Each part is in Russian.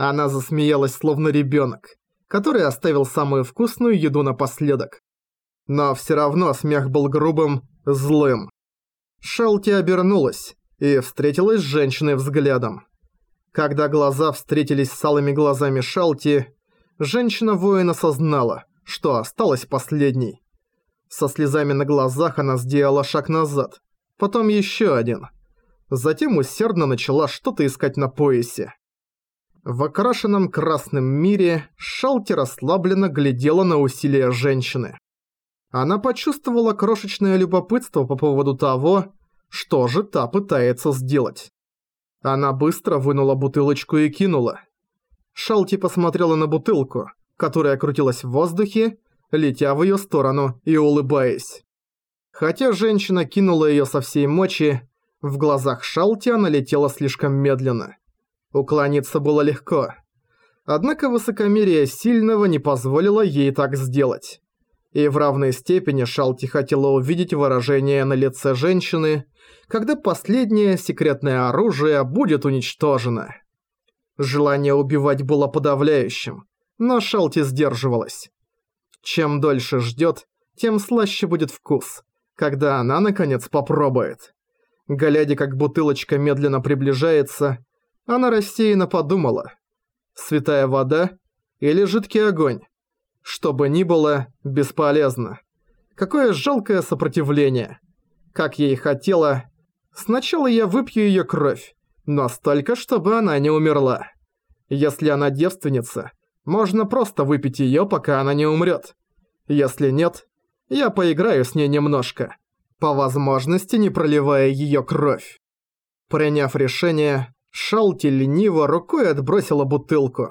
Она засмеялась словно ребенок, который оставил самую вкусную еду напоследок. Но все равно смех был грубым, злым. Шелти обернулась и встретилась с женщиной взглядом. Когда глаза встретились с алыми глазами Шалти, женщина-воин осознала, что осталась последней. Со слезами на глазах она сделала шаг назад, потом еще один. Затем усердно начала что-то искать на поясе. В окрашенном красном мире Шалти расслабленно глядела на усилия женщины. Она почувствовала крошечное любопытство по поводу того, что же та пытается сделать. Она быстро вынула бутылочку и кинула. Шалти посмотрела на бутылку, которая крутилась в воздухе, летя в ее сторону и улыбаясь. Хотя женщина кинула ее со всей мочи, в глазах Шалти она летела слишком медленно. Уклониться было легко. Однако высокомерие сильного не позволило ей так сделать. И в равной степени Шалти хотела увидеть выражение на лице женщины, когда последнее секретное оружие будет уничтожено. Желание убивать было подавляющим, но Шалти сдерживалась. Чем дольше ждет, тем слаще будет вкус, когда она наконец попробует. Глядя, как бутылочка медленно приближается, она рассеянно подумала. Святая вода или жидкий огонь? Что бы ни было, бесполезно. Какое жалкое сопротивление. Как ей хотела. Сначала я выпью её кровь, но столько, чтобы она не умерла. Если она девственница, можно просто выпить её, пока она не умрёт. Если нет, я поиграю с ней немножко. По возможности не проливая её кровь. Приняв решение, Шалти лениво рукой отбросила бутылку.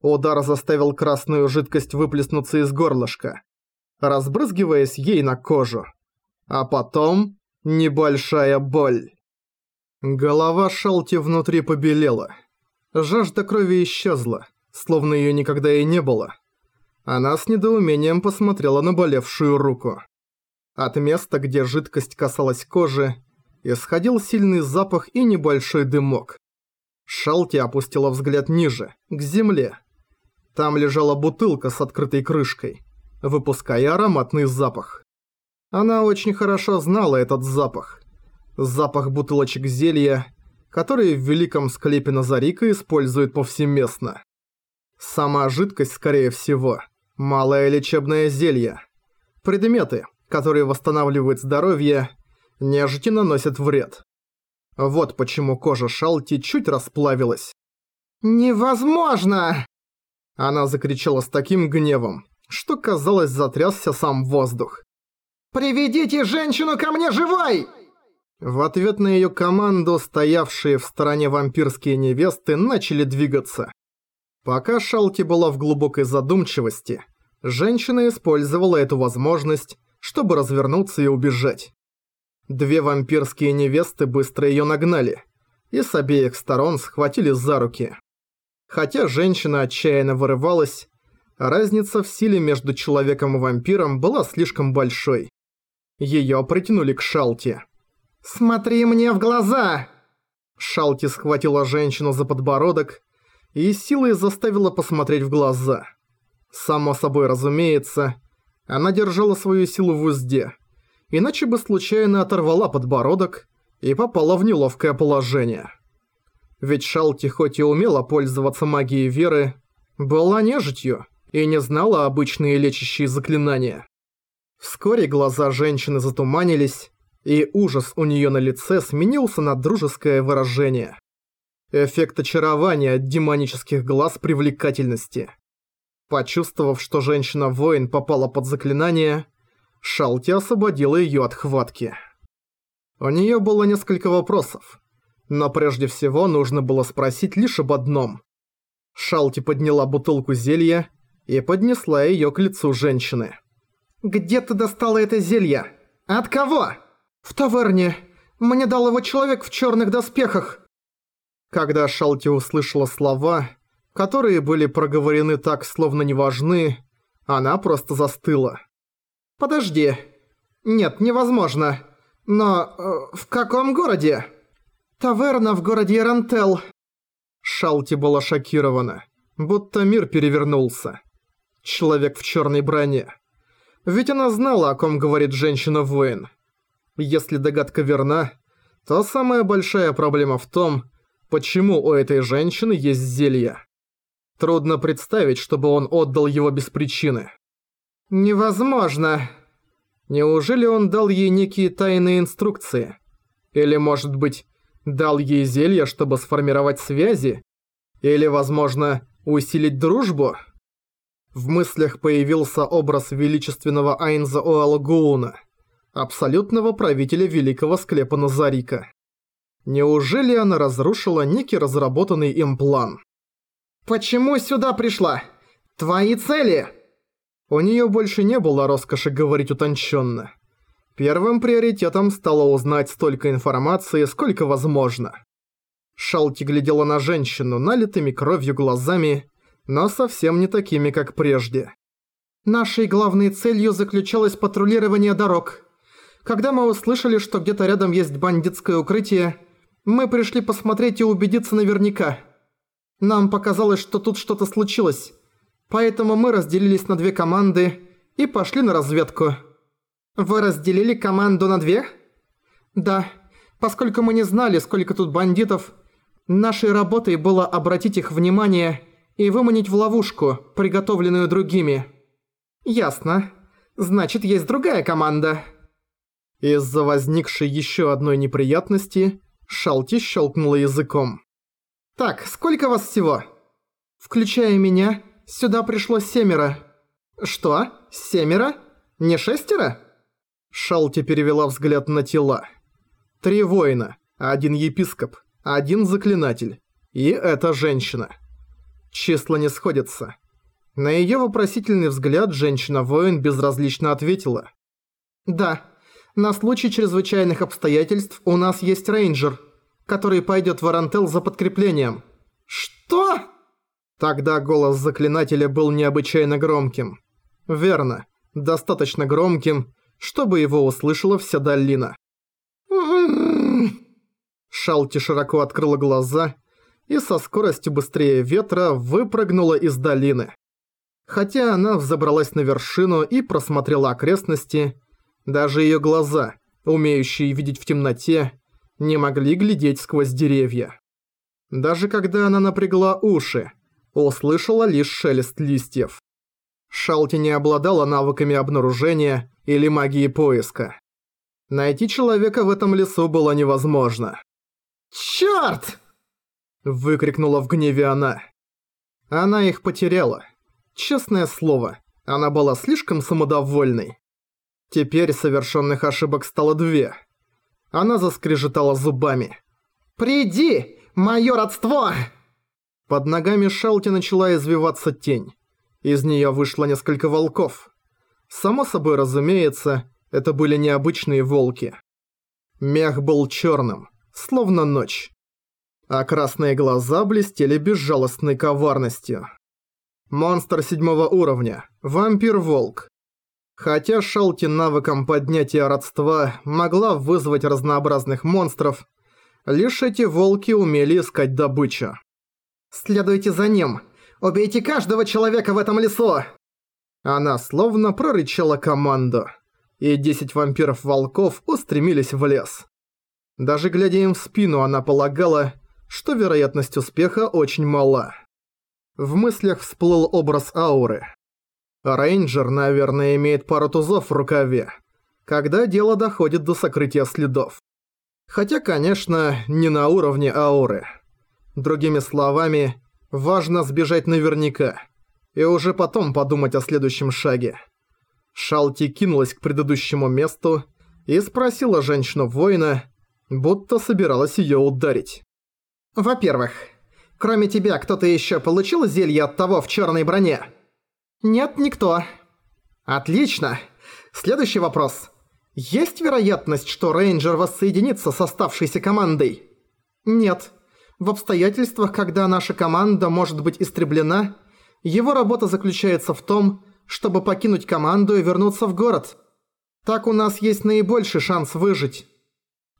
Удар заставил красную жидкость выплеснуться из горлышка, разбрызгиваясь ей на кожу. А потом небольшая боль. Голова Шалти внутри побелела. Жажда крови исчезла, словно её никогда и не было. Она с недоумением посмотрела на болевшую руку. От места, где жидкость касалась кожи, исходил сильный запах и небольшой дымок. Шалти опустила взгляд ниже, к земле. Там лежала бутылка с открытой крышкой, выпуская ароматный запах. Она очень хорошо знала этот запах. Запах бутылочек зелья, которые в великом склепе Назарика используют повсеместно. Сама жидкость, скорее всего, малое лечебное зелье. Предметы, которые восстанавливают здоровье, нежити наносят вред. Вот почему кожа Шалти чуть расплавилась. «Невозможно!» Она закричала с таким гневом, что, казалось, затрясся сам воздух. «Приведите женщину ко мне живой!» В ответ на её команду, стоявшие в стороне вампирские невесты, начали двигаться. Пока Шалти была в глубокой задумчивости, женщина использовала эту возможность, чтобы развернуться и убежать. Две вампирские невесты быстро её нагнали и с обеих сторон схватили за руки. Хотя женщина отчаянно вырывалась, разница в силе между человеком и вампиром была слишком большой. Её притянули к Шалти. «Смотри мне в глаза!» Шалти схватила женщину за подбородок и силой заставила посмотреть в глаза. Само собой разумеется, она держала свою силу в узде, иначе бы случайно оторвала подбородок и попала в неловкое положение. Ведь Шалти хоть и умела пользоваться магией веры, была нежитью и не знала обычные лечащие заклинания. Вскоре глаза женщины затуманились, и ужас у неё на лице сменился на дружеское выражение. Эффект очарования от демонических глаз привлекательности. Почувствовав, что женщина-воин попала под заклинание, Шалти освободила её от хватки. У неё было несколько вопросов, но прежде всего нужно было спросить лишь об одном. Шалти подняла бутылку зелья и поднесла её к лицу женщины. «Где ты достала это зелье? От кого?» «В таверне. Мне дал его человек в чёрных доспехах». Когда Шалти услышала слова, которые были проговорены так, словно не важны, она просто застыла. «Подожди. Нет, невозможно. Но э, в каком городе?» «Таверна в городе Ирантел». Шалти была шокирована, будто мир перевернулся. Человек в черной броне. Ведь она знала, о ком говорит женщина-воин. Если догадка верна, то самая большая проблема в том, почему у этой женщины есть зелье. Трудно представить, чтобы он отдал его без причины. «Невозможно!» Неужели он дал ей некие тайные инструкции? Или, может быть, дал ей зелье, чтобы сформировать связи? Или, возможно, усилить дружбу? В мыслях появился образ величественного Айнза Оалгууна, абсолютного правителя великого склепа Назарика. Неужели она разрушила некий разработанный им план? «Почему сюда пришла? Твои цели!» У неё больше не было роскоши говорить утонченно. Первым приоритетом стало узнать столько информации, сколько возможно. Шалти глядела на женщину, налитыми кровью глазами, но совсем не такими, как прежде. Нашей главной целью заключалось патрулирование дорог. Когда мы услышали, что где-то рядом есть бандитское укрытие, мы пришли посмотреть и убедиться наверняка. Нам показалось, что тут что-то случилось, поэтому мы разделились на две команды и пошли на разведку. Вы разделили команду на две? Да, поскольку мы не знали, сколько тут бандитов, нашей работой было обратить их внимание и выманить в ловушку, приготовленную другими. Ясно. Значит, есть другая команда. Из-за возникшей еще одной неприятности Шалти щелкнула языком. «Так, сколько вас всего?» «Включая меня, сюда пришло семеро». «Что? Семеро? Не шестеро?» Шалти перевела взгляд на тела. Три воина, один епископ, один заклинатель. И эта женщина. Числа не сходятся. На её вопросительный взгляд женщина-воин безразлично ответила. «Да, на случай чрезвычайных обстоятельств у нас есть рейнджер, который пойдет в Арантел за подкреплением». «Что?» Тогда голос заклинателя был необычайно громким. Верно, достаточно громким, чтобы его услышала вся долина. Шалти широко открыла глаза и со скоростью быстрее ветра выпрыгнула из долины. Хотя она взобралась на вершину и просмотрела окрестности, даже её глаза, умеющие видеть в темноте, не могли глядеть сквозь деревья. Даже когда она напрягла уши, услышала лишь шелест листьев. Шалти не обладала навыками обнаружения или магии поиска. Найти человека в этом лесу было невозможно. «Чёрт!» – выкрикнула в гневе она. Она их потеряла. Честное слово, она была слишком самодовольной. Теперь совершенных ошибок стало две. Она заскрежетала зубами. «Приди, моё родство!» Под ногами Шалти начала извиваться тень. Из неё вышло несколько волков. Само собой разумеется, это были необычные волки. Мех был чёрным, словно ночь. А красные глаза блестели безжалостной коварностью. Монстр седьмого уровня. Вампир-волк. Хотя Шалти навыком поднятия родства могла вызвать разнообразных монстров, лишь эти волки умели искать добычу. «Следуйте за ним! Убейте каждого человека в этом лесу!» Она словно прорычала команду, и десять вампиров-волков устремились в лес. Даже глядя им в спину, она полагала, что вероятность успеха очень мала. В мыслях всплыл образ ауры. Рейнджер, наверное, имеет пару тузов в рукаве, когда дело доходит до сокрытия следов. Хотя, конечно, не на уровне ауры. Другими словами, важно сбежать наверняка, и уже потом подумать о следующем шаге. Шалти кинулась к предыдущему месту и спросила женщину-воина, будто собиралась её ударить. «Во-первых, кроме тебя кто-то ещё получил зелье от того в чёрной броне?» «Нет, никто». «Отлично. Следующий вопрос. Есть вероятность, что рейнджер воссоединится с оставшейся командой?» «Нет. В обстоятельствах, когда наша команда может быть истреблена, его работа заключается в том, чтобы покинуть команду и вернуться в город. Так у нас есть наибольший шанс выжить».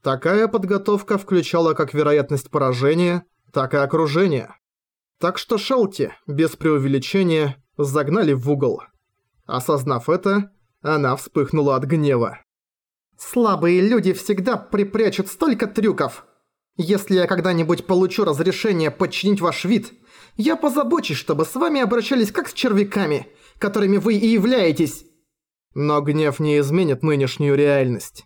Такая подготовка включала как вероятность поражения, так и окружение. Так что Шелти, без преувеличения, загнали в угол. Осознав это, она вспыхнула от гнева. «Слабые люди всегда припрячут столько трюков. Если я когда-нибудь получу разрешение подчинить ваш вид, я позабочусь, чтобы с вами обращались как с червяками, которыми вы и являетесь». Но гнев не изменит нынешнюю реальность.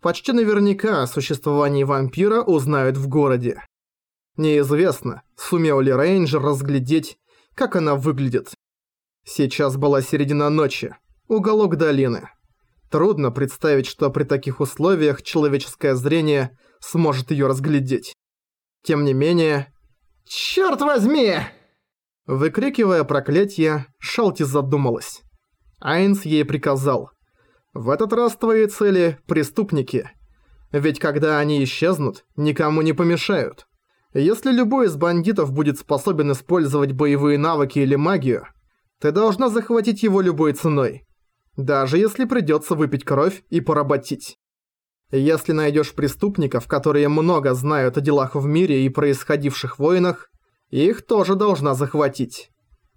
Почти наверняка о существовании вампира узнают в городе. Неизвестно, сумел ли рейнджер разглядеть, как она выглядит. Сейчас была середина ночи, уголок долины. Трудно представить, что при таких условиях человеческое зрение сможет её разглядеть. Тем не менее... «Чёрт возьми!» Выкрикивая проклятие, Шалти задумалась. Айнс ей приказал. «В этот раз твои цели – преступники. Ведь когда они исчезнут, никому не помешают. Если любой из бандитов будет способен использовать боевые навыки или магию, ты должна захватить его любой ценой. Даже если придется выпить кровь и поработить. Если найдешь преступников, которые много знают о делах в мире и происходивших войнах, их тоже должна захватить.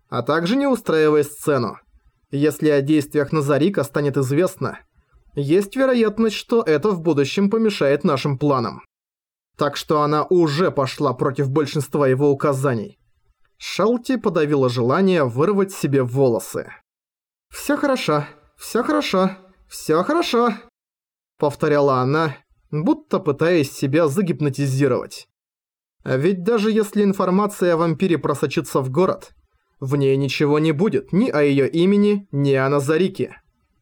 А также не устраивай сцену. Если о действиях Назарика станет известно, есть вероятность, что это в будущем помешает нашим планам. Так что она уже пошла против большинства его указаний. Шалти подавила желание вырвать себе волосы. «Всё хорошо, всё хорошо, всё хорошо», — повторяла она, будто пытаясь себя загипнотизировать. А ведь даже если информация о вампире просочится в город, в ней ничего не будет ни о её имени, ни о Назарике.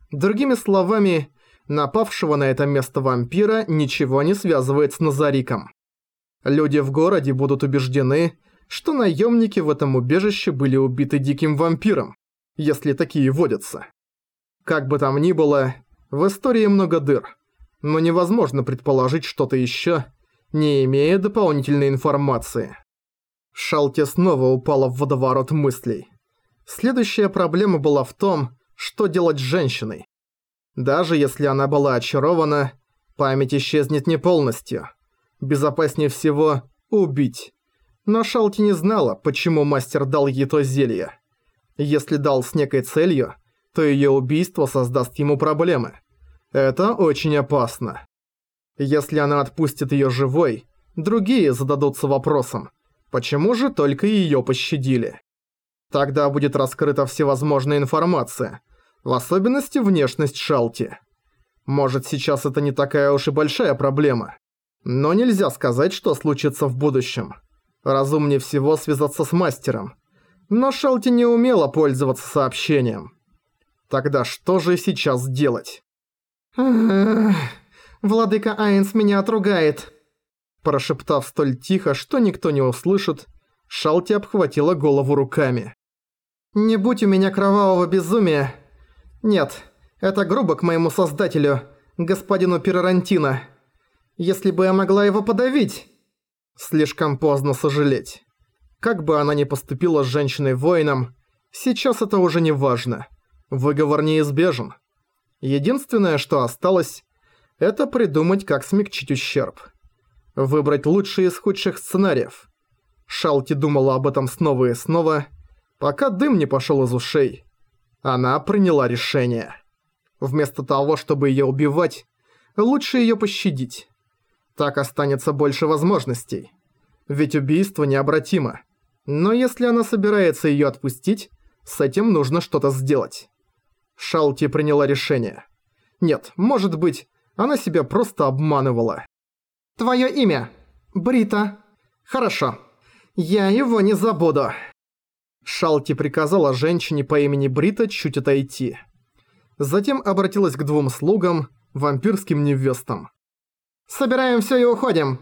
Другими словами, напавшего на это место вампира ничего не связывает с Назариком. Люди в городе будут убеждены, что наемники в этом убежище были убиты диким вампиром, если такие водятся. Как бы там ни было, в истории много дыр, но невозможно предположить что-то еще, не имея дополнительной информации. Шалти снова упала в водоворот мыслей. Следующая проблема была в том, что делать с женщиной. Даже если она была очарована, память исчезнет не полностью. Безопаснее всего убить. Но Шалти не знала, почему мастер дал ей то зелье. Если дал с некой целью, то её убийство создаст ему проблемы. Это очень опасно. Если она отпустит её живой, другие зададутся вопросом, почему же только её пощадили. Тогда будет раскрыта всевозможная информация – в особенности внешность Шалти. Может, сейчас это не такая уж и большая проблема. Но нельзя сказать, что случится в будущем. Разумнее всего связаться с мастером. Но Шалти не умела пользоваться сообщением. Тогда что же сейчас делать? «Владыка Айнс меня отругает», Прошептав столь тихо, что никто не услышит, Шалти обхватила голову руками. «Не будь у меня кровавого безумия, нет, это грубо к моему создателю, господину Пирарантино. Если бы я могла его подавить... Слишком поздно сожалеть. Как бы она ни поступила с женщиной-воином, сейчас это уже не важно. Выговор неизбежен. Единственное, что осталось, это придумать, как смягчить ущерб. Выбрать лучший из худших сценариев. Шалти думала об этом снова и снова, пока дым не пошел из ушей. Она приняла решение. Вместо того, чтобы её убивать, лучше её пощадить. Так останется больше возможностей. Ведь убийство необратимо. Но если она собирается её отпустить, с этим нужно что-то сделать. Шалти приняла решение. Нет, может быть, она себя просто обманывала. «Твоё имя? Брита. Хорошо. Я его не забуду». Шалти приказала женщине по имени Брита чуть отойти. Затем обратилась к двум слугам, вампирским невестам. «Собираем всё и уходим.